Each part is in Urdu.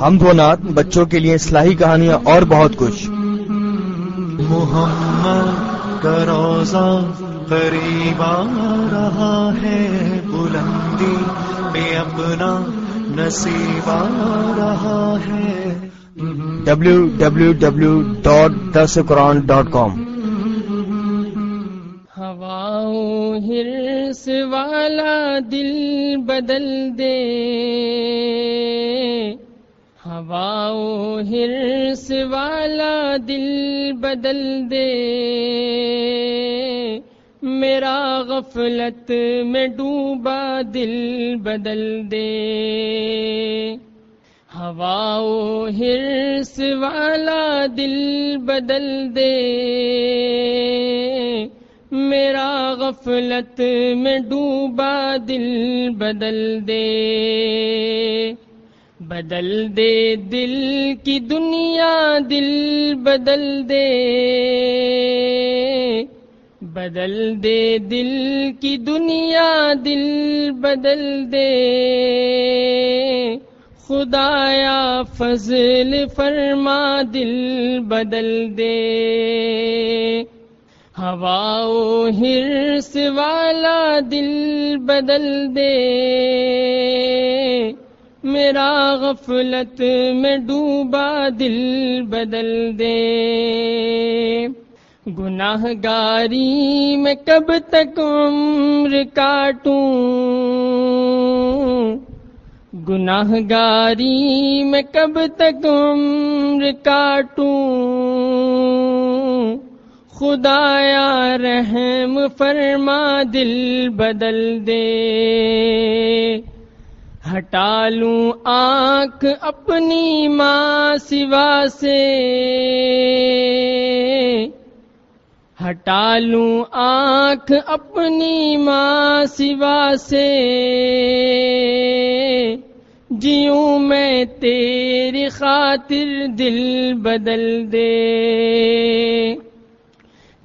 ہم و نعت بچوں کے لیے اصلاحی کہانیاں اور بہت کچھ۔ محمد کا روزہ قریب آ رہا ہے بلندی پہ اپنا نصیب آ رہا ہے۔ ڈبلو ڈبلو ڈبلو ڈاٹ دس قرآن ڈاٹ کام ہواؤں ہرس والا دل بدل دے۔ ہواؤں ہرس والا دل بدل دے۔ میرا غفلت میں ڈوبا دل بدل دے۔ ہواؤں ہرس والا دل بدل دے۔ میرا غفلت میں ڈوبا دل بدل دے۔ بدل دے دل کی دنیا، دل بدل دے۔ بدل دے دل کی دنیا، دل بدل دے۔ خدایا فضل فرما، دل بدل دے۔ ہوا ہرس والا دل بدل دے۔ میرا غفلت میں ڈوبا دل بدل دے۔ گناہ گاری میں کب تک عمر کاٹوں؟ گناہ گاری میں کب تک عمر کاٹوں؟ خدایا رحم فرما دل بدل دے۔ ہٹا لوں آنکھ اپنی ماں سوا سے۔ ہٹا لوں آنکھ اپنی ماں سوا سے۔ جیوں میں تیری خاطر دل بدل دے۔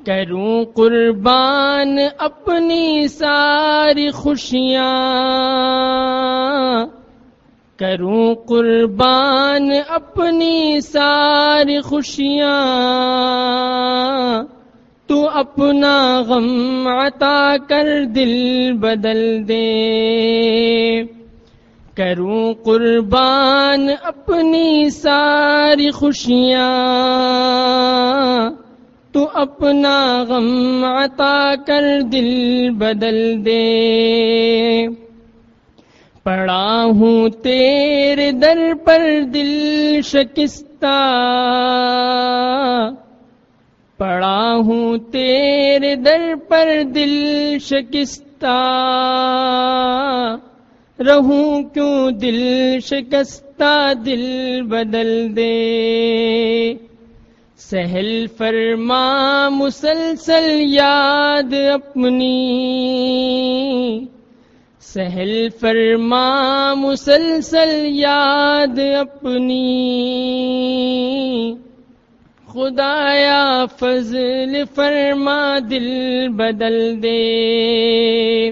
کروں قربان اپنی ساری خوشیاں۔ کروں قربان اپنی ساری خوشیاں۔ تو اپنا غم عطا کر دل بدل دے۔ کروں قربان اپنی ساری خوشیاں۔ تو اپنا غم عطا کر دل بدل دے۔ پڑا ہوں تیرے در پر دل شکستہ۔ پڑا ہوں تیرے در پر دل شکستہ۔ رہوں کیوں دل شکستہ دل بدل دے۔ سہل فرما مسلسل یاد اپنی۔ سہل فرما مسلسل یاد اپنی۔ خدایا فضل فرما دل بدل دے۔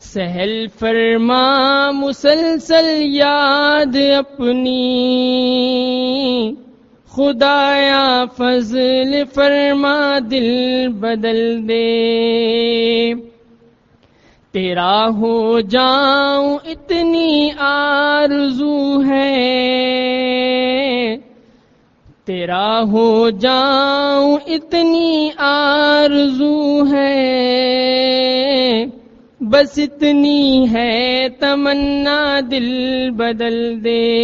سہل فرما مسلسل یاد اپنی۔ خدایا فضل فرما، دل بدل دے۔ تیرا ہو جاؤں اتنی آرزو ہے۔ تیرا ہو جاؤں اتنی آرزو ہے۔ بس اتنی ہے تمنا، دل بدل دے۔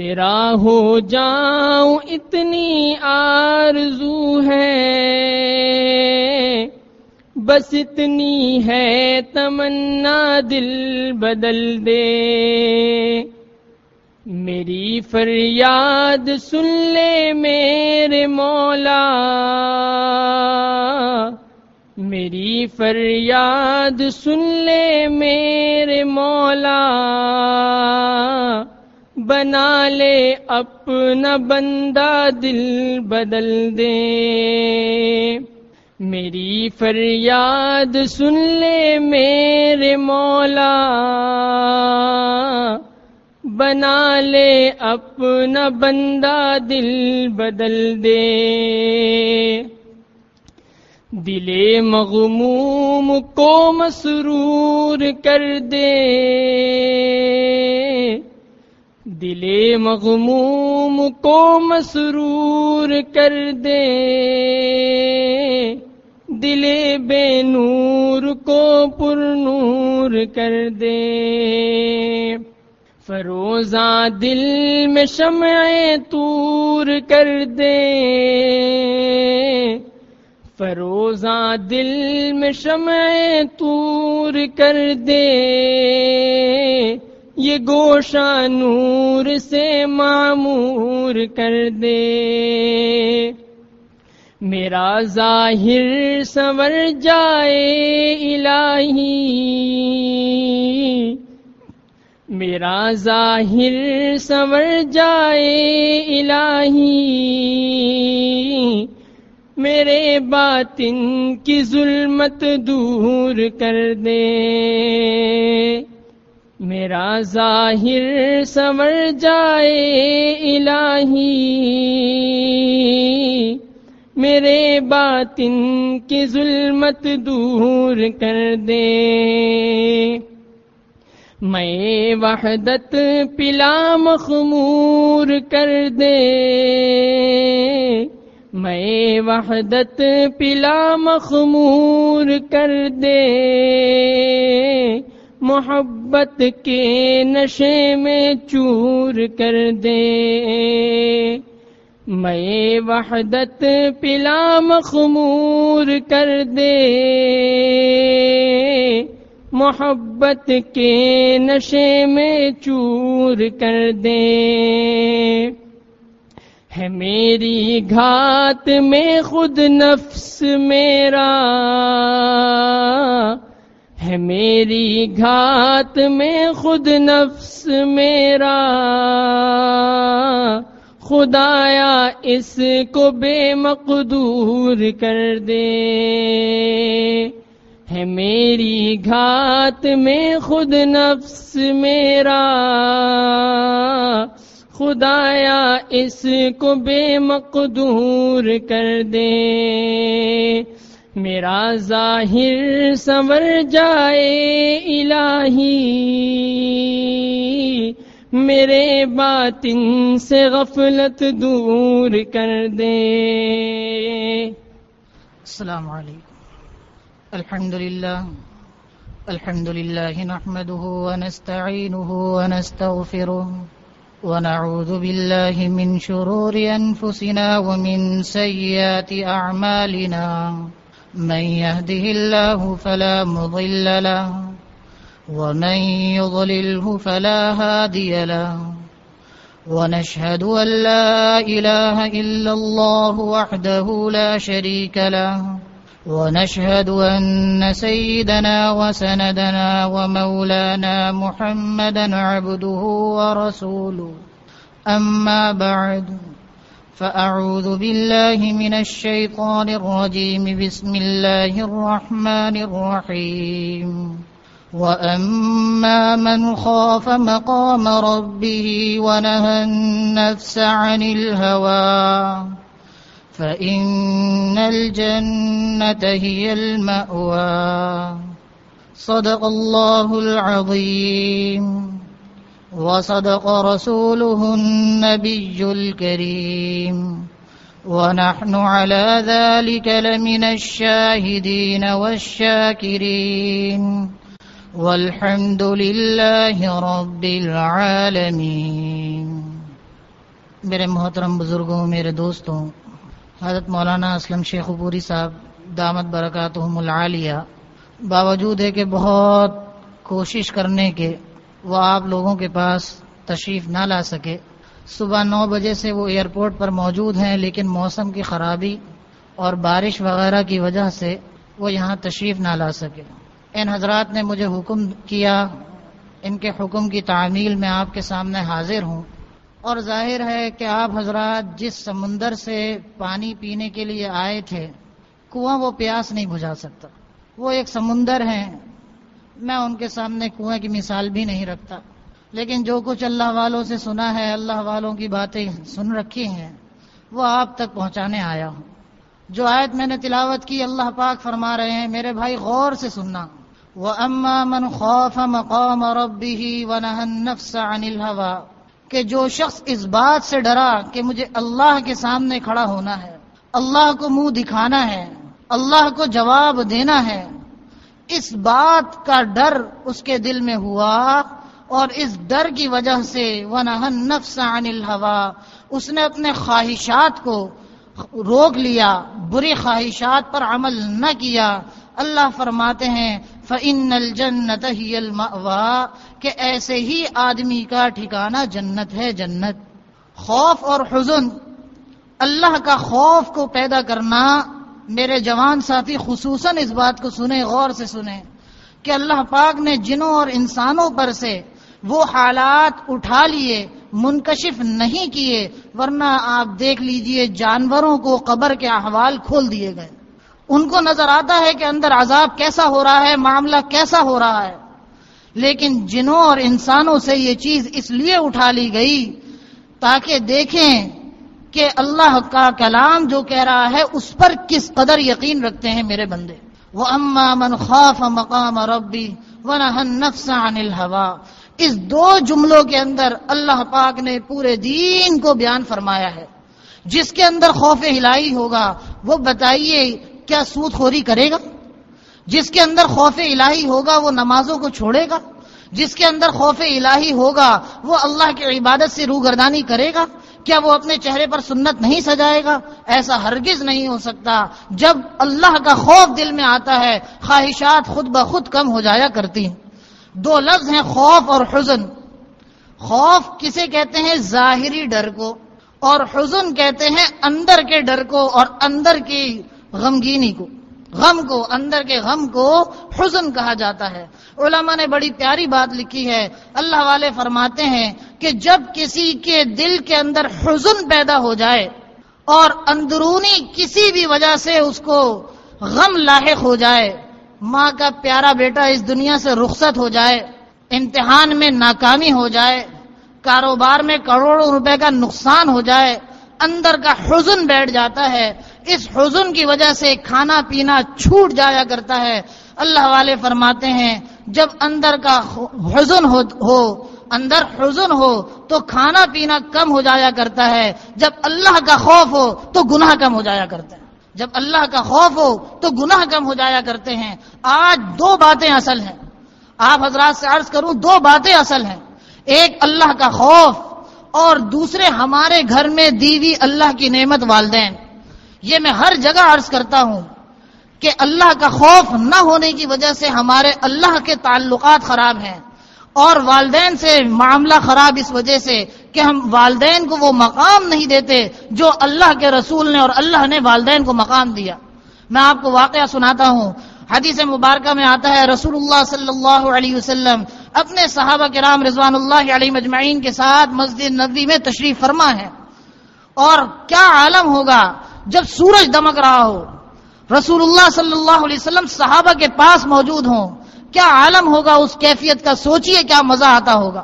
تیرا ہو جاؤں اتنی آرزو ہے۔ بس اتنی ہے تمنا دل بدل دے۔ میری فریاد سن لے میرے مولا۔ میری فریاد سن لے میرے مولا۔ بنا لے اپنا بندہ دل بدل دے۔ میری فریاد سن لے میرے مولا۔ بنا لے اپنا بندہ دل بدل دے۔ دل مغموم کو مسرور کر دے۔ دل مغموم کو مسرور کر دے۔ دل بے نور کو پر نور کر دے۔ فروزاں دل میں شمع تور کر دے۔ فروزاں دل میں شمع تور کر دے۔ یہ گوشہ نور سے معمور کر دے۔ میرا ظاہر سنور جائے الہی۔ میرا ظاہر سنور جائے الہی۔ میرے باطن کی ظلمت دور کر دے۔ میرا ظاہر سنور جائے الہی۔ میرے باطن کی ظلمت دور کر دے۔ میں وحدت پلا مخمور کر دے۔ میں وحدت پلا مخمور کر دے۔ محبت کے نشے میں چور کر دے۔ میں وحدت پلا مخمور کر دے۔ محبت کے نشے میں چور کر دے۔ ہے میری گھات میں خود نفس میرا۔ ہے میری گھات میں خود نفس میرا۔ خدایا اس کو بے مقدور کر دے۔ ہے میری گھات میں خود نفس میرا۔ خدایا اس کو بے مقدور کر دے۔ میرا ظاہر سنور جائے الہی۔ میرے باطن سے غفلت دور کر دے۔ السلام علیکم۔ الحمد لله الحمد لله نحمده ونستعينه ونستغفره ونعوذ بالله من شرور أنفسنا ومن سيئات أعمالنا من يهده الله فلا مضل له، ومن يضلله فلا هادي له. ونشهد أن لا إله إلا الله وحده لا شريك له، ونشهد أن سيدنا وسندنا ومولانا محمدا عبده ورسوله. أما بعد فأعوذ بالله من الشيطان الرجيم. بسم الله الرحمن الرحيم. وأما من خاف مقام ربه ونهى النفس عن الهوى فإن الجنة هي المأوى. صدق الله العظيم. وصدق رسوله النبي الكريم. ونحن على ذلك لمن الشاهدين والشاكرين. والحمد لله رب العالمين. میرے محترم بزرگوں، میرے دوستوں، حضرت مولانا اسلم شیخ پوری صاحب، دامت برکاتہم العالیہ، باوجود ہے کہ بہت کوشش کرنے کے وہ آپ لوگوں کے پاس تشریف نہ لا سکے۔ صبح نو بجے سے وہ ایئرپورٹ پر موجود ہیں، لیکن موسم کی خرابی اور بارش وغیرہ کی وجہ سے وہ یہاں تشریف نہ لا سکے۔ ان حضرات نے مجھے حکم کیا، ان کے حکم کی تعمیل میں آپ کے سامنے حاضر ہوں۔ اور ظاہر ہے کہ آپ حضرات جس سمندر سے پانی پینے کے لیے آئے تھے، کنواں وہ پیاس نہیں بجھا سکتا۔ وہ ایک سمندر ہے میں ان کے سامنے کنویں کی مثال بھی نہیں رکھتا۔ لیکن جو کچھ اللہ والوں سے سنا ہے، اللہ والوں کی باتیں سن رکھی ہیں، وہ آپ تک پہنچانے آیا ہوں۔ جو آیت میں نے تلاوت کی، اللہ پاک فرما رہے ہیں، میرے بھائی غور سے سننا۔ وہ اما من خوف مقام ربه ونهى النفس عن کہ جو شخص اس بات سے ڈرا کہ مجھے اللہ کے سامنے کھڑا ہونا ہے، اللہ کو منہ دکھانا ہے، اللہ کو جواب دینا ہے اس بات کا ڈر اس کے دل میں ہوا اور اس ڈر کی وجہ سے وَنَهَا النَّفْسَ عَنِ الْهَوَى۔ اس نے اپنے خواہشات کو روک لیا، بری خواہشات پر عمل نہ کیا۔ اللہ فرماتے ہیں، فَإِنَّ الْجَنَّةَ هِيَ الْمَأْوَى۔ کہ ایسے ہی آدمی کا ٹھکانہ جنت ہے، جنت۔ خوف اور حزن۔ اللہ کا خوف کو پیدا کرنا میرے جوان ساتھی، خصوصاً اس بات کو سنیں، غور سے سنیں کہ اللہ پاک نے جنوں اور انسانوں پر سے وہ حالات اٹھا لیے، منکشف نہیں کیے، ورنہ آپ دیکھ لیجیے جانوروں کو قبر کے احوال کھول دیے گئے۔ ان کو نظر آتا ہے کہ اندر عذاب کیسا ہو رہا ہے، معاملہ کیسا ہو رہا ہے۔ لیکن جنوں اور انسانوں سے یہ چیز اس لیے اٹھا لی گئی تاکہ دیکھیں کہ اللہ کا کلام جو کہہ رہا ہے اس پر کس قدر یقین رکھتے ہیں میرے بندے؟ وہ اما من خوف مقام ربی ونهى النفس عن اس دو جملوں کے اندر اللہ پاک نے پورے دین کو بیان فرمایا ہے۔ جس کے اندر خوف الہی ہوگا، وہ بتائیے کیا سود خوری کرے گا؟ جس کے اندر خوف الہی ہوگا، وہ نمازوں کو چھوڑے گا؟ جس کے اندر خوف الہی ہوگا، وہ اللہ کی عبادت سے روگردانی کرے گا؟ کیا وہ اپنے چہرے پر سنت نہیں سجائے گا؟ ایسا ہرگز نہیں ہو سکتا۔ جب اللہ کا خوف دل میں آتا ہے، خواہشات خود بخود کم ہو جایا کرتی ہیں۔ دو لفظ ہیں، خوف اور حزن۔ خوف کسے کہتے ہیں؟ ظاہری ڈر کو۔ اور حزن کہتے ہیں اندر کے ڈر کو اور اندر کی غمگینی کو۔ غم کو، اندر کے غم کو حزن کہا جاتا ہے۔ علماء نے بڑی پیاری بات لکھی ہے۔ اللہ والے فرماتے ہیں کہ جب کسی کے دل کے اندر حزن پیدا ہو جائے اور اندرونی کسی بھی وجہ سے اس کو غم لاحق ہو جائے، ماں کا پیارا بیٹا اس دنیا سے رخصت ہو جائے، امتحان میں ناکامی ہو جائے، کاروبار میں کروڑوں روپے کا نقصان ہو جائے، اندر کا حزن بیٹھ جاتا ہے، اس حزن کی وجہ سے کھانا پینا چھوٹ جایا کرتا ہے۔ اللہ والے فرماتے ہیں، جب اندر کا حزن ہو اندر حزن ہو تو کھانا پینا کم ہو جایا کرتا ہے۔ جب اللہ کا خوف ہو تو گناہ کم ہو جایا کرتا ہے۔ جب اللہ کا خوف ہو تو گناہ کم ہو جایا کرتے ہیں۔ آج دو باتیں اصل ہیں۔ آپ حضرات سے عرض کروں، دو باتیں اصل ہیں۔ ایک اللہ کا خوف اور دوسرے ہمارے گھر میں دیوی اللہ کی نعمت والدین۔ یہ میں ہر جگہ عرض کرتا ہوں کہ اللہ کا خوف نہ ہونے کی وجہ سے ہمارے اللہ کے تعلقات خراب ہیں۔ اور والدین سے معاملہ خراب اس وجہ سے کہ ہم والدین کو وہ مقام نہیں دیتے جو اللہ کے رسول نے اور اللہ نے والدین کو مقام دیا۔ میں آپ کو واقعہ سناتا ہوں۔ حدیث مبارکہ میں آتا ہے، رسول اللہ صلی اللہ علیہ وسلم اپنے صحابہ کرام رضوان اللہ علیہ مجمعین کے ساتھ مسجد نبی میں تشریف فرما ہے۔ اور کیا عالم ہوگا جب سورج دمک رہا ہو۔ رسول اللہ صلی اللہ علیہ وسلم صحابہ کے پاس موجود ہوں۔ کیا عالم ہوگا اس کیفیت کا؟ سوچئے کیا مزہ آتا ہوگا؟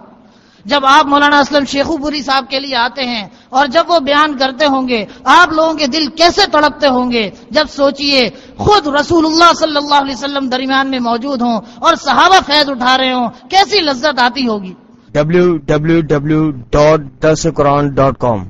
جب آپ مولانا اسلم شیخو پوری صاحب کے لیے آتے ہیں اور جب وہ بیان کرتے ہوں گے آپ لوگوں کے دل کیسے تڑپتے ہوں گے؟ جب سوچئے خود رسول اللہ صلی اللہ علیہ وسلم درمیان میں موجود ہوں اور صحابہ فیض اٹھا رہے ہوں کیسی لذت آتی ہوگی؟ www.dasquran.com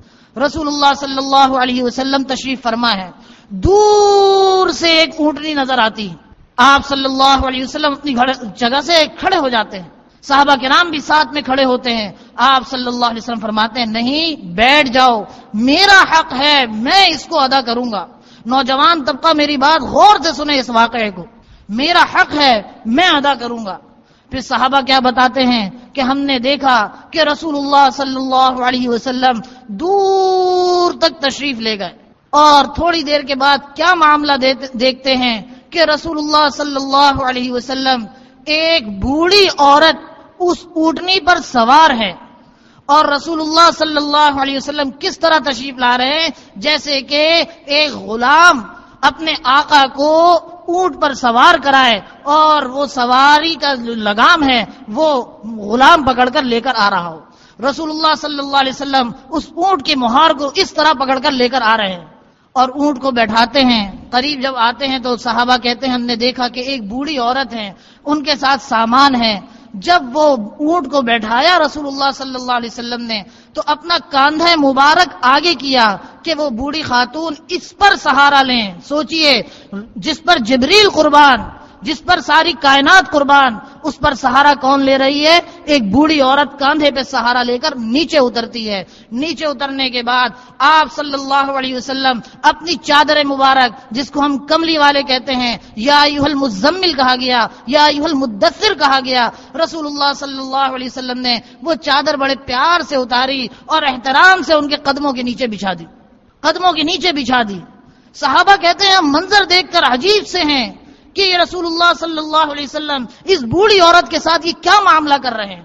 رسول اللہ صلی اللہ علیہ وسلم تشریف فرما ہے دور سے ایک اونٹنی نظر آتی۔ آپ صلی اللہ علیہ وسلم اپنی جگہ سے کھڑے ہو جاتے ہیں۔ صحابہ کے نام بھی ساتھ میں کھڑے ہوتے ہیں۔ آپ صلی اللہ علیہ وسلم فرماتے ہیں، نہیں، بیٹھ جاؤ۔ میرا حق ہے، میں اس کو ادا کروں گا۔ نوجوان طبقہ میری بات غور سے سنے اس واقعے کو۔ میرا حق ہے، میں ادا کروں گا۔ پھر صحابہ کیا بتاتے ہیں کہ ہم نے دیکھا کہ رسول اللہ صلی اللہ علیہ وسلم دور تک تشریف لے گئے۔ اور تھوڑی دیر کے بعد کیا معاملہ دیکھتے ہیں؟ کہ رسول اللہ صلی اللہ علیہ وسلم ایک بوڑھی عورت اس اونٹنی پر سوار ہے اور رسول اللہ صلی اللہ علیہ وسلم کس طرح تشریف لا رہے ہیں؟ جیسے کہ ایک غلام اپنے آقا کو اونٹ پر سوار کرائے اور وہ سواری کا لگام ہے، وہ غلام پکڑ کر لے کر آ رہا ہو۔ رسول اللہ صلی اللہ علیہ وسلم اس اونٹ کے مہار کو اس طرح پکڑ کر لے کر آ رہے ہیں اور اونٹ کو بیٹھاتے ہیں۔ قریب جب آتے ہیں تو صحابہ کہتے ہیں ہم نے دیکھا کہ ایک بوڑھی عورت ہے ان کے ساتھ سامان ہے۔ جب وہ اونٹ کو بیٹھایا رسول اللہ صلی اللہ علیہ وسلم نے، تو اپنا کاندھا مبارک آگے کیا کہ وہ بوڑھی خاتون اس پر سہارا لیں۔ سوچئے، جس پر جبریل قربان جس پر ساری کائنات قربان، اس پر سہارا کون لے رہی ہے؟ ایک بوڑھی عورت کاندھے پہ سہارا لے کر نیچے اترتی ہے۔ نیچے اترنے کے بعد آپ صلی اللہ علیہ وسلم اپنی چادر مبارک، جس کو ہم کملی والے کہتے ہیں، یا المزمل کہا گیا، یا المدثر کہا گیا۔ رسول اللہ صلی اللہ علیہ وسلم نے وہ چادر بڑے پیار سے اتاری اور احترام سے ان کے قدموں کے نیچے بچھا دی۔ قدموں کے نیچے بچھا دی۔ صحابہ کہتے ہیں، ہم منظر دیکھ کر عجیب سے ہیں۔ کہ یہ رسول اللہ صلی اللہ علیہ وسلم اس بوڑھی عورت کے ساتھ یہ کیا معاملہ کر رہے ہیں؟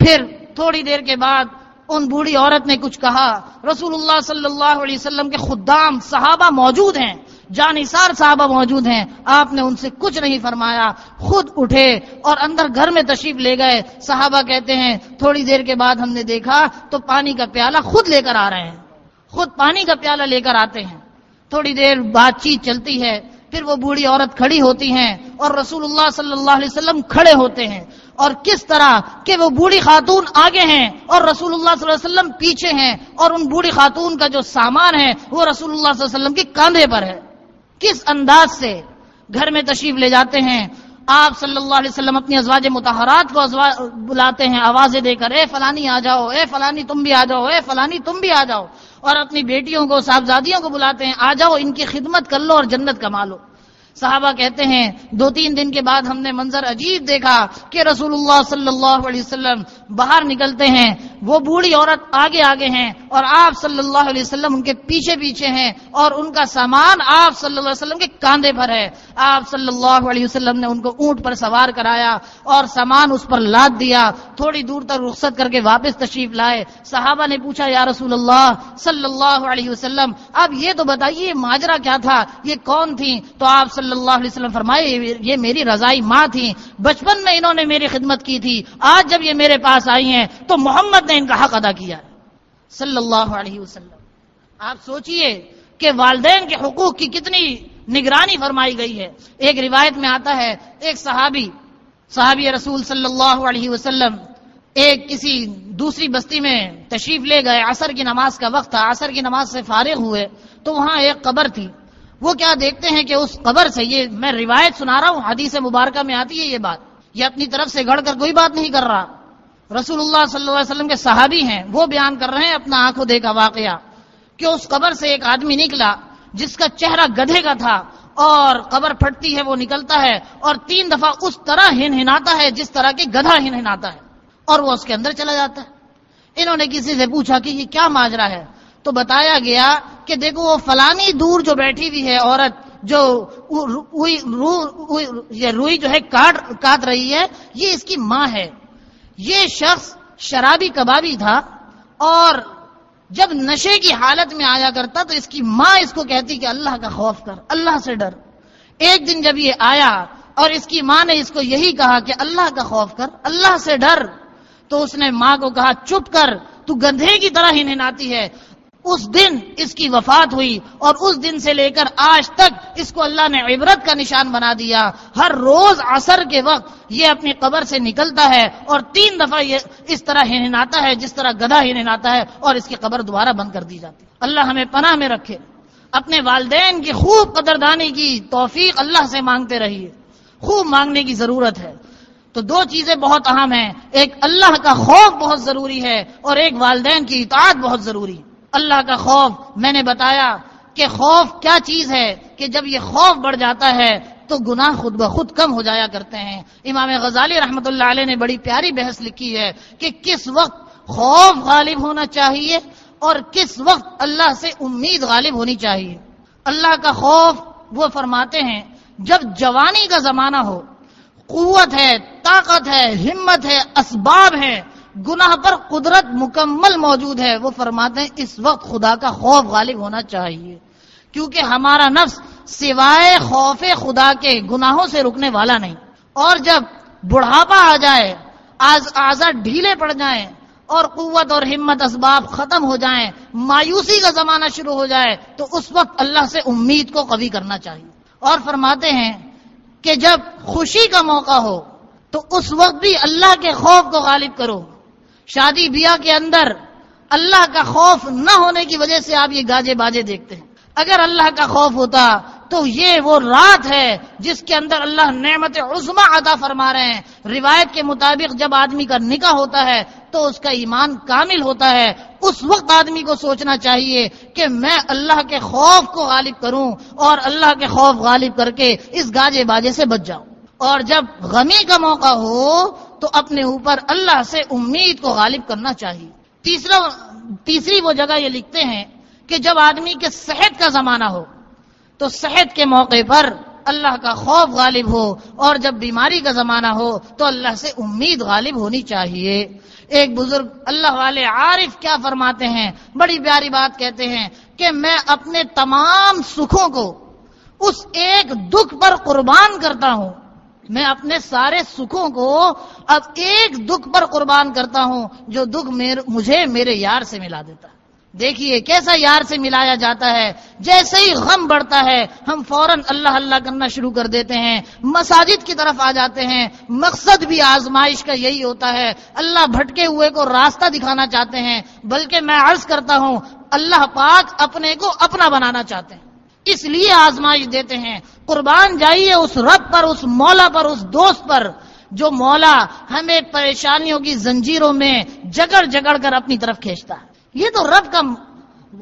پھر تھوڑی دیر کے بعد ان بوڑھی عورت نے کچھ کہا رسول اللہ صلی اللہ علیہ وسلم کے خدام صحابہ موجود ہیں جانسار صحابہ موجود ہیں، آپ نے ان سے کچھ نہیں فرمایا، خود اٹھے اور اندر گھر میں تشریف لے گئے۔ صحابہ کہتے ہیں، تھوڑی دیر کے بعد ہم نے دیکھا تو پانی کا پیالہ خود لے کر آ رہے ہیں، خود پانی کا پیالہ لے کر آتے ہیں۔ تھوڑی دیر بات چیت چلتی ہے پھر وہ بوڑھی عورت کھڑی ہوتی ہیں اور رسول اللہ صلی اللہ علیہ وسلم کھڑے ہوتے ہیں اور کس طرح کہ وہ بوڑھی خاتون آگے ہیں اور رسول اللہ صلی اللہ علیہ وسلم پیچھے ہیں اور ان بوڑھی خاتون کا جو سامان ہے وہ رسول اللہ صلی اللہ علیہ وسلم کے کاندھے پر ہے۔ کس انداز سے گھر میں تشریف لے جاتے ہیں آپ صلی اللہ علیہ وسلم اپنی ازواج متحرات کو بلاتے ہیں، آوازیں دے کر، اے فلانی آ جاؤ، اے فلانی تم بھی آ جاؤ، اے فلانی تم بھی آ جاؤ اور اپنی بیٹیوں کو، صاحبزادیوں کو بلاتے ہیں، آ جاؤ، ان کی خدمت کر لو اور جنت کما لو صحابہ کہتے ہیں، دو تین دن کے بعد ہم نے منظر عجیب دیکھا کہ رسول اللہ صلی اللہ علیہ وسلم باہر نکلتے ہیں، وہ بوڑھی عورت آگے آگے ہیں اور آپ صلی اللہ علیہ وسلم ان کے پیچھے پیچھے ہیں اور ان کا سامان آپ صلی اللہ علیہ وسلم کے کاندھے پر ہے۔ آپ صلی اللہ علیہ وسلم نے ان کو اونٹ پر سوار کرایا اور سامان اس پر لاد دیا، تھوڑی دور تک رخصت کر کے واپس تشریف لائے۔ صحابہ نے پوچھا، یا رسول اللہ، صلی اللہ علیہ وسلم، اب یہ تو بتائیے ماجرا کیا تھا؟ یہ کون تھی؟ تو آپ صلی اللہ علیہ وسلم فرمائے، یہ میری رضائی ماں تھی، بچپن میں انہوں نے میری خدمت کی تھی، آج جب یہ میرے پاس پاس آئی ہیں تو محمد نے ان کا حق ادا کیا صلی اللہ علیہ وسلم۔ آپ سوچئے کہ والدین کے حقوق کی کتنی نگرانی فرمائی گئی ہے۔ ایک روایت میں آتا ہے، ایک صحابی صحابی رسول صلی اللہ علیہ وسلم ایک کسی دوسری بستی میں تشریف لے گئے، عصر کی نماز کا وقت تھا، عصر کی نماز سے فارغ ہوئے تو وہاں ایک قبر تھی۔ وہ کیا دیکھتے ہیں کہ اس قبر سے یہ میں روایت سنا رہا ہوں، حدیث مبارکہ میں آتی ہے یہ بات۔ یہ اپنی طرف سے گڑ کر کوئی بات نہیں کر رہا۔ رسول اللہ صلی اللہ علیہ وسلم کے صحابی ہیں، وہ بیان کر رہے ہیں اپنا آنکھوں دیکھا واقعہ کہ اس قبر سے ایک آدمی نکلا جس کا چہرہ گدھے کا تھا اور قبر پھٹتی ہے، وہ نکلتا ہے اور تین دفعہ اس طرح ہن ہناتا ہے جس طرح کے گدھا ہن ہناتا ہے اور وہ اس کے اندر چلا جاتا ہے۔ انہوں نے کسی سے پوچھا کہ یہ کیا ماجرا ہے؟ تو بتایا گیا کہ دیکھو وہ فلانی دور جو بیٹھی ہوئی ہے، عورت جو روئی جو ہے کاٹ رہی ہے، یہ اس کی ماں ہے۔ یہ شخص شرابی کبابی تھا اور جب نشے کی حالت میں آیا کرتا تو اس کی ماں اس کو کہتی کہ اللہ کا خوف کر، اللہ سے ڈر۔ ایک دن جب یہ آیا اور اس کی ماں نے اس کو یہی کہا کہ اللہ کا خوف کر، اللہ سے ڈر، تو اس نے ماں کو کہا، چپ کر، تو گندھے کی طرح ہی نہاتی ہے۔ اس دن اس کی وفات ہوئی اور اس دن سے لے کر آج تک اس کو اللہ نے عبرت کا نشان بنا دیا۔ ہر روز عصر کے وقت یہ اپنی قبر سے نکلتا ہے اور تین دفعہ یہ اس طرح ہناتا ہے جس طرح گدھا ہناتا ہے اور اس کی قبر دوبارہ بند کر دی جاتی اللہ ہمیں پناہ میں رکھے۔ اپنے والدین کی خوب قدردانی کی توفیق اللہ سے مانگتے رہیے۔ خوب مانگنے کی ضرورت ہے۔ تو دو چیزیں بہت اہم ہیں۔ ایک اللہ کا خوف بہت ضروری ہے اور ایک والدین کی اطاعت بہت ضروری ہے۔ اللہ کا خوف میں نے بتایا کہ خوف کیا چیز ہے کہ جب یہ خوف بڑھ جاتا ہے تو گناہ خود بخود کم ہو جایا کرتے ہیں۔ امام غزالی رحمت اللہ علیہ نے بڑی پیاری بحث لکھی ہے کہ کس وقت خوف غالب ہونا چاہیے اور کس وقت اللہ سے امید غالب ہونی چاہیے۔ اللہ کا خوف وہ فرماتے ہیں جب جوانی کا زمانہ ہو، قوت ہے، طاقت ہے، ہمت ہے، اسباب ہے گناہ پر قدرت مکمل موجود ہے۔ وہ فرماتے ہیں، اس وقت خدا کا خوف غالب ہونا چاہیے۔ کیونکہ ہمارا نفس سوائے خوف خدا کے گناہوں سے رکنے والا نہیں۔ اور جب بڑھاپا آ جائے آزاد ڈھیلے پڑ جائیں اور قوت اور ہمت اسباب ختم ہو جائیں، مایوسی کا زمانہ شروع ہو جائے، تو اس وقت اللہ سے امید کو قوی کرنا چاہیے۔ اور فرماتے ہیں کہ جب خوشی کا موقع ہو، تو اس وقت بھی اللہ کے خوف کو غالب کرو۔ شادی بیاہ کے اندر اللہ کا خوف نہ ہونے کی وجہ سے آپ یہ گاجے باجے دیکھتے ہیں۔ اگر اللہ کا خوف ہوتا تو یہ وہ رات ہے جس کے اندر اللہ نعمت عظما عطا فرما رہے ہیں۔ روایت کے مطابق جب آدمی کا نکاح ہوتا ہے تو اس کا ایمان کامل ہوتا ہے۔ اس وقت آدمی کو سوچنا چاہیے کہ میں اللہ کے خوف کو غالب کروں اور اللہ کے خوف غالب کر کے اس گاجے باجے سے بچ جاؤں۔ اور جب غمی کا موقع ہو تو اپنے اوپر اللہ سے امید کو غالب کرنا چاہیے۔ تیسرا، تیسری وہ جگہ یہ لکھتے ہیں کہ جب آدمی کے صحت کا زمانہ ہو، تو صحت کے موقع پر اللہ کا خوف غالب ہو اور جب بیماری کا زمانہ ہو، تو اللہ سے امید غالب ہونی چاہیے۔ ایک بزرگ اللہ والے عارف کیا فرماتے ہیں؟ بڑی پیاری بات کہتے ہیں کہ میں اپنے تمام سکھوں کو اس ایک دکھ پر قربان کرتا ہوں۔ میں اپنے سارے سکھوں کو اب ایک دکھ پر قربان کرتا ہوں جو دکھ مجھے میرے یار سے ملا دیتا۔ دیکھیے کیسا یار سے ملایا جاتا ہے۔ جیسے ہی غم بڑھتا ہے، ہم فوراً اللہ اللہ کرنا شروع کر دیتے ہیں۔ مساجد کی طرف آ جاتے ہیں۔ مقصد بھی آزمائش کا یہی ہوتا ہے۔ اللہ بھٹکے ہوئے کو راستہ دکھانا چاہتے ہیں۔ بلکہ میں عرض کرتا ہوں، اللہ پاک اپنے کو اپنا بنانا چاہتے ہیں۔ اس لیے آزمائش دیتے ہیں۔ قربان جائیے اس رب پر، اس مولا پر، اس دوست پر۔ جو مولا ہمیں پریشانیوں کی زنجیروں میں جگڑ جگڑ کر اپنی طرف کھینچتا۔ ہے یہ تو رب کا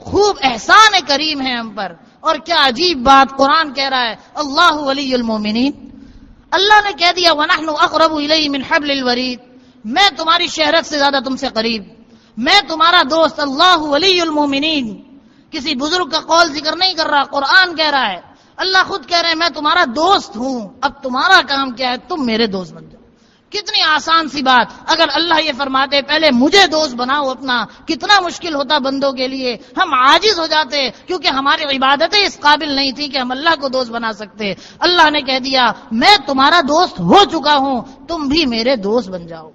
خوب احسان کریم ہے ہم پر۔ اور کیا عجیب بات قرآن کہہ رہا ہے، اللہ ولی المومنین۔ اللہ نے کہہ دیا، ونحن اقرب الیہ من حبل الورید میں تمہاری شہرت سے زیادہ تم سے قریب۔ میں تمہارا دوست، اللہ ولی المومنین۔ کسی بزرگ کا قول ذکر نہیں کر رہا، قرآن کہہ رہا ہے، اللہ خود کہہ رہے ہیں، میں تمہارا دوست ہوں، اب تمہارا کام کیا ہے؟ تم میرے دوست بن جاؤ۔ کتنی آسان سی بات۔ اگر اللہ یہ فرماتے، پہلے مجھے دوست بناؤ اپنا، کتنا مشکل ہوتا بندوں کے لیے، ہم عاجز ہو جاتے، کیونکہ ہماری عبادتیں اس قابل نہیں تھی کہ ہم اللہ کو دوست بنا سکتے۔ اللہ نے کہہ دیا، میں تمہارا دوست ہو چکا ہوں، تم بھی میرے دوست بن جاؤ۔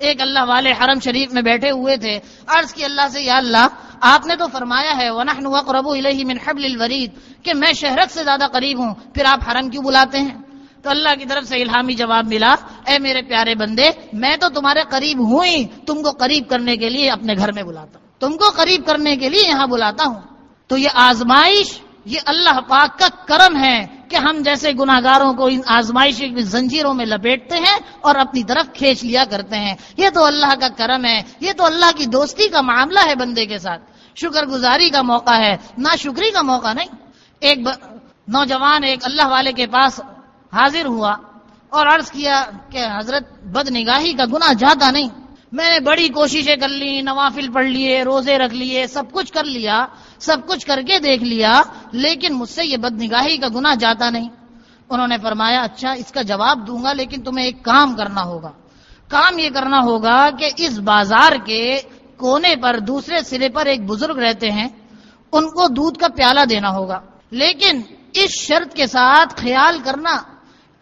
ایک اللہ والے حرم شریف میں بیٹھے ہوئے تھے۔ عرض کی اللہ سے، یا اللہ، آپ نے تو فرمایا ہے، ونحن وقربو الیہ من حبل الورید کہ میں شہرت سے زیادہ قریب ہوں، پھر آپ حرم کیوں بلاتے ہیں؟ تو اللہ کی طرف سے الہامی جواب ملا، اے میرے پیارے بندے، میں تو تمہارے قریب ہوں ہی، تم کو قریب کرنے کے لیے اپنے گھر میں بلاتا ہوں۔ تم کو قریب کرنے کے لیے یہاں بلاتا ہوں۔ تو یہ آزمائش، یہ اللہ پاک کا کرم ہے۔ کہ ہم جیسے گناگاروں کو ان آزمائش کی زنجیروں میں لپیٹتے ہیں اور اپنی طرف کھینچ لیا کرتے ہیں۔ یہ تو اللہ کا کرم ہے۔ یہ تو اللہ کی دوستی کا معاملہ ہے بندے کے ساتھ۔ شکر گزاری کا موقع ہے۔ نہ شکری کا موقع نہیں۔ ایک نوجوان ایک اللہ والے کے پاس حاضر ہوا اور عرض کیا کہ حضرت بد نگاہی کا گناہ جاتا نہیں۔ میں نے بڑی کوششیں کر لی، نوافل پڑھ لیے، روزے رکھ لیے، سب کچھ کر لیا، سب کچھ کر کے دیکھ لیا، لیکن مجھ سے یہ بد نگاہی کا گناہ جاتا نہیں۔ انہوں نے فرمایا اچھا اس کا جواب دوں گا، لیکن تمہیں ایک کام کرنا ہوگا۔ کام یہ کرنا ہوگا کہ اس بازار کے کونے پر، دوسرے سرے پر ایک بزرگ رہتے ہیں، ان کو دودھ کا پیالہ دینا ہوگا۔ لیکن اس شرط کے ساتھ خیال کرنا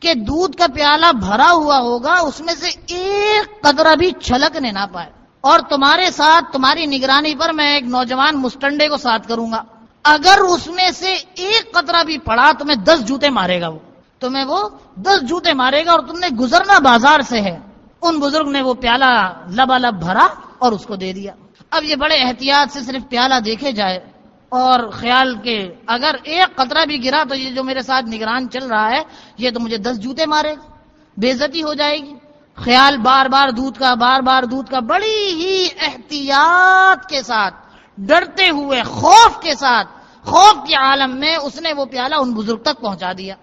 کہ دودھ کا پیالہ بھرا ہوا ہوگا، اس میں سے ایک قطرہ بھی چھلکنے نہ پائے۔ اور تمہارے ساتھ، تمہاری نگرانی پر میں ایک نوجوان مسٹنڈے کو ساتھ کروں گا۔ اگر اس میں سے ایک قطرہ بھی پڑا، تمہیں دس جوتے مارے گا وہ۔ تمہیں وہ دس جوتے مارے گا اور تم نے گزرنا بازار سے ہے۔ ان بزرگ نے وہ پیالہ لبا لب بھرا اور اس کو دے دیا۔ اب یہ بڑے احتیاط سے صرف پیالہ دیکھے جائے۔ اور خیال کے اگر ایک قطرہ بھی گرا تو یہ جو میرے ساتھ نگران چل رہا ہے، یہ تو مجھے دس جوتے مارے گا بےزتی ہو جائے گی۔ خیال بار بار دودھ کا، بار بار دودھ کا، بڑی ہی احتیاط کے ساتھ، ڈرتے ہوئے، خوف کے ساتھ، خوف کے عالم میں اس نے وہ پیالہ ان بزرگ تک پہنچا دیا۔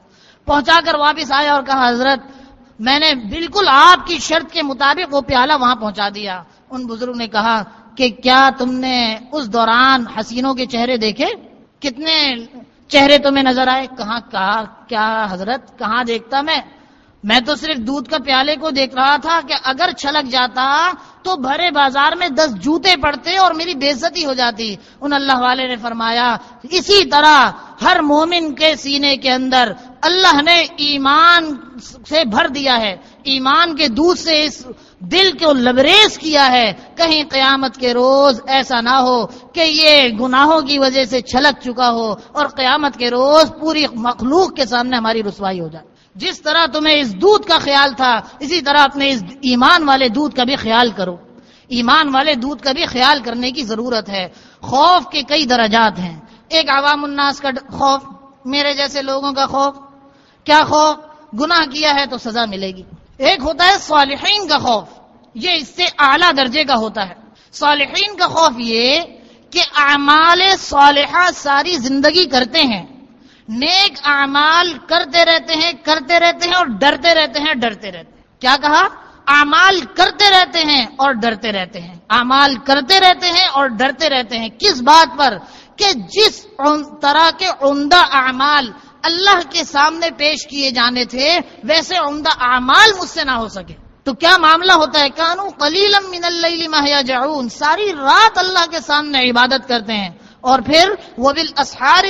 پہنچا کر واپس آیا اور کہا، حضرت، میں نے بالکل آپ کی شرط کے مطابق وہ پیالہ وہاں پہنچا دیا۔ ان بزرگ نے کہا کہ کیا تم نے اس دوران حسینوں کے چہرے دیکھے؟ کتنے چہرے تمہیں نظر آئے؟ کہاں کہا کیا حضرت؟ کہاں دیکھتا میں؟ میں تو صرف دودھ کا پیالے کو دیکھ رہا تھا کہ اگر چھلک جاتا تو بھرے بازار میں دس جوتے پڑتے اور میری بےزتی ہو جاتی۔ ان اللہ والے نے فرمایا، اسی طرح ہر مومن کے سینے کے اندر اللہ نے ایمان سے بھر دیا ہے۔ ایمان کے دودھ سے اس دل کو لبریز کیا ہے، کہیں قیامت کے روز ایسا نہ ہو کہ یہ گناہوں کی وجہ سے چھلک چکا ہو اور قیامت کے روز پوری مخلوق کے سامنے ہماری رسوائی ہو جائے۔ جس طرح تمہیں اس دودھ کا خیال تھا، اسی طرح اپنے اس ایمان والے دودھ کا بھی خیال کرو۔ ایمان والے دودھ کا بھی خیال کرنے کی ضرورت ہے۔ خوف کے کئی درجات ہیں۔ ایک عوام الناس کا خوف، میرے جیسے لوگوں کا خوف۔ کیا خوف؟ گناہ کیا ہے تو سزا ملے گی۔ ایک ہوتا ہے صالحین کا خوف، یہ اس سے اعلیٰ درجے کا ہوتا ہے۔ صالحین کا خوف یہ کہ اعمال صالحہ ساری زندگی کرتے ہیں۔ نیک اعمال کرتے رہتے ہیں، کرتے رہتے ہیں اور ڈرتے رہتے ہیں، ڈرتے رہتے ہیں۔ کیا کہا؟ اعمال کرتے رہتے ہیں اور ڈرتے رہتے ہیں۔ اعمال کرتے رہتے ہیں اور ڈرتے رہتے ہیں۔ کس بات پر؟ کہ جس طرح کے عمدہ اعمال اللہ کے سامنے پیش کیے جانے تھے، ویسے عمدہ اعمال مجھ سے نہ ہو سکے۔ تو کیا معاملہ ہوتا ہے؟ کانو قلیلم من اللیل ما جعون ساری رات اللہ کے سامنے عبادت کرتے ہیں۔ اور پھر وہ بل اسہار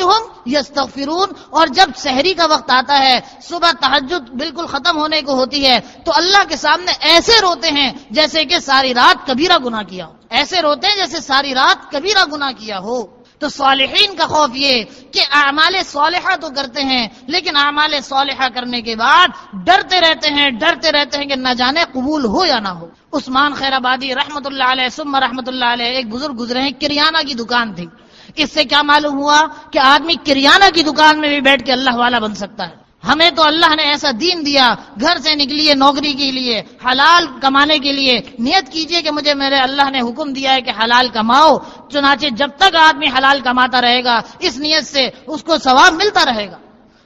یستغفرون۔ اور جب شہری کا وقت آتا ہے، صبح تحجد بالکل ختم ہونے کو ہوتی ہے، تو اللہ کے سامنے ایسے روتے ہیں جیسے کہ ساری رات کبیرہ گنا کیا ہو۔ ایسے روتے ہیں جیسے ساری رات کبیرہ گنا کیا ہو۔ تو صالحین کا خوف یہ کہ اعمال صالحہ تو کرتے ہیں، لیکن اعمال صالحہ کرنے کے بعد ڈرتے رہتے ہیں، ڈرتے رہتے ہیں کہ نہ جانے قبول ہو یا نہ ہو۔ عثمان خیر آبادی رحمت اللہ علیہ سم رحمت اللہ علیہ ایک بزرگ گزرے ہیں، کریانہ کی دکان تھی۔ اس سے کیا معلوم ہوا کہ آدمی کریانہ کی دکان میں بھی بیٹھ کے اللہ والا بن سکتا ہے؟ ہمیں تو اللہ نے ایسا دین دیا، گھر سے نکلیے نوکری کے لیے، حلال کمانے کے لیے۔ نیت کیجیے کہ مجھے میرے اللہ نے حکم دیا ہے کہ حلال کماؤ، چنانچہ جب تک آدمی حلال کماتا رہے گا، اس نیت سے اس کو ثواب ملتا رہے گا۔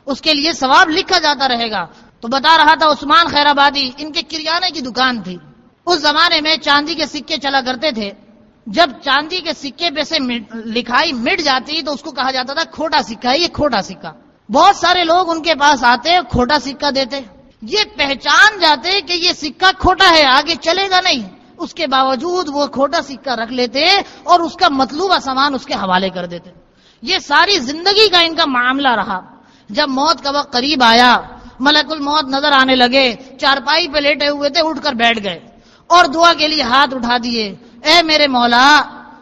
اس کے لیے ثواب لکھا جاتا رہے گا۔ تو بتا رہا تھا عثمان خیر آبادی ان کے کریانے کی دکان تھی۔ اس زمانے میں چاندی کے سکے چلا کرتے تھے۔ جب چاندی کے سکے پہ سے لکھائی مٹ جاتی تو اس کو کہا جاتا تھا کھوٹا سکہ، یہ کھوٹا سکہ۔ بہت سارے لوگ ان کے پاس آتے کھوٹا سکہ دیتے یہ پہچان جاتے کہ یہ سکہ کھوٹا ہے، آگے چلے گا نہیں۔ اس کے باوجود وہ کھوٹا سکہ رکھ لیتے اور اس کا مطلوبہ سامان اس کے حوالے کر دیتے یہ ساری زندگی کا ان کا معاملہ رہا۔ جب موت کا وقت قریب آیا، ملک الموت نظر آنے لگے، چارپائی پہ لیٹے ہوئے تھے، اٹھ کر بیٹھ گئے۔ اور دعا کے لیے ہاتھ اٹھا دیے، اے میرے مولا،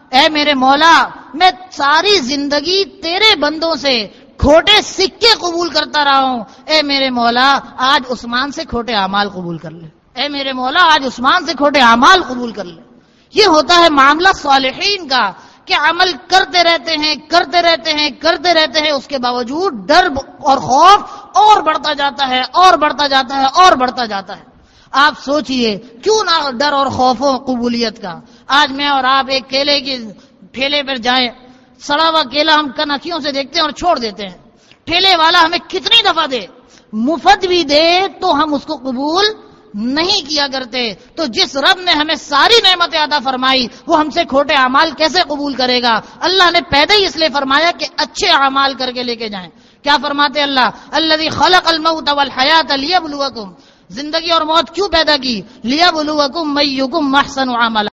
اے میرے مولا، میں ساری زندگی تیرے بندوں سے کھوٹے سکے قبول کرتا رہا ہوں۔ اے میرے مولا، آج عثمان سے کھوٹے اعمال قبول کر لے۔ اے میرے مولا، آج عثمان سے کھوٹے اعمال قبول کر لے۔ یہ ہوتا ہے معاملہ صالحین کا، کہ عمل کرتے رہتے ہیں، کرتے رہتے ہیں، کرتے رہتے ہیں، اس کے باوجود ڈر اور خوف اور بڑھتا جاتا ہے، اور بڑھتا جاتا ہے، اور بڑھتا جاتا ہے۔ آپ سوچئے، کیوں نہ ڈر اور خوف ہو قبولیت کا۔ آج میں اور آپ ایک کیلے کی ٹھیلے پر جائیں۔ سڑا ہوا کیلا ہم کن اکھیوں سے دیکھتے ہیں اور چھوڑ دیتے ہیں۔ ٹھیلے والا ہمیں کتنی دفعہ دے۔ مفت بھی دے تو ہم اس کو قبول نہیں کیا کرتے۔ تو جس رب نے ہمیں ساری نعمت ادا فرمائی، وہ ہم سے کھوٹے اعمال کیسے قبول کرے گا؟ اللہ نے پیدا ہی اس لیے فرمایا کہ اچھے اعمال کر کے لے کے جائیں۔ کیا فرماتے اللہ؟ اللہ خلق الموت والحیات لیبلوکم۔ زندگی اور موت کیوں پیدا کی؟ لیا بلو حکم محسن عمل